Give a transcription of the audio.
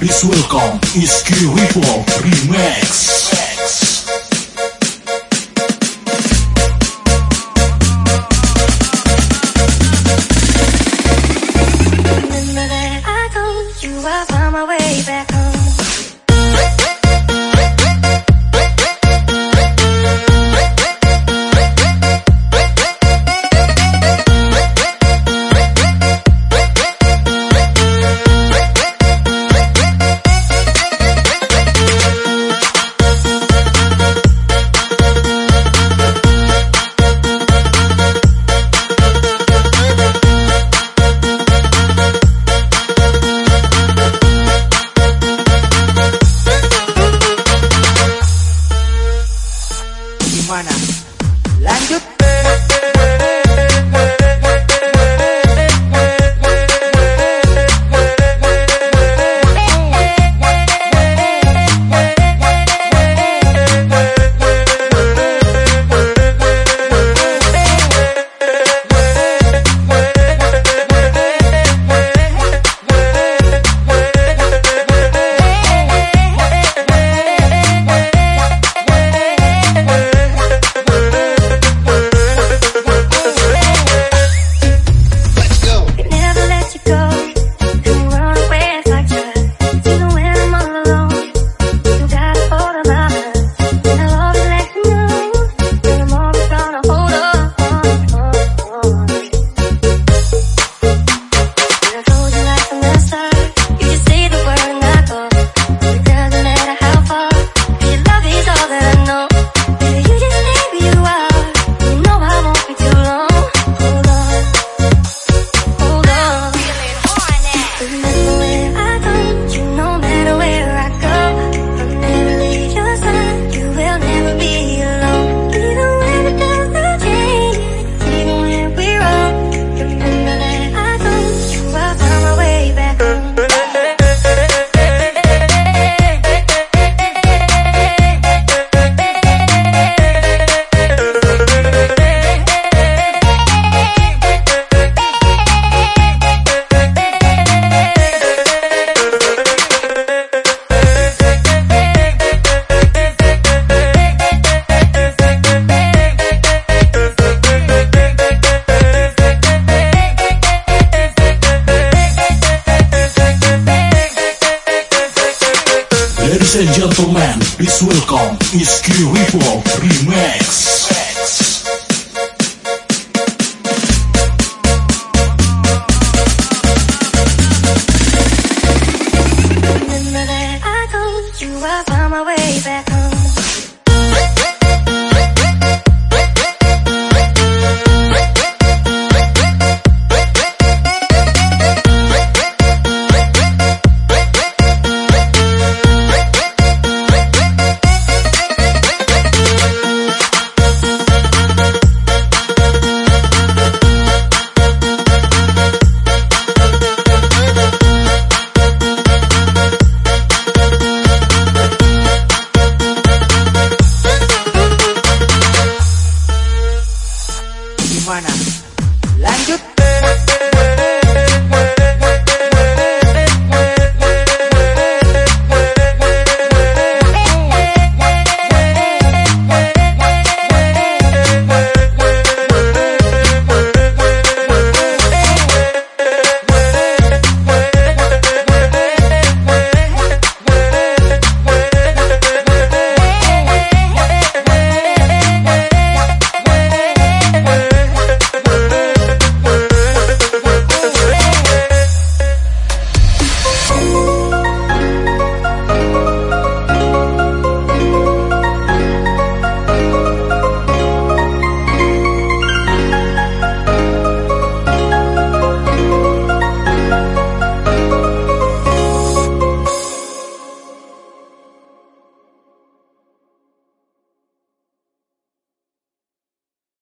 Please welcome Iski Ripple Remix. Ladies and gentlemen, please welcome Iski Ritual Remix.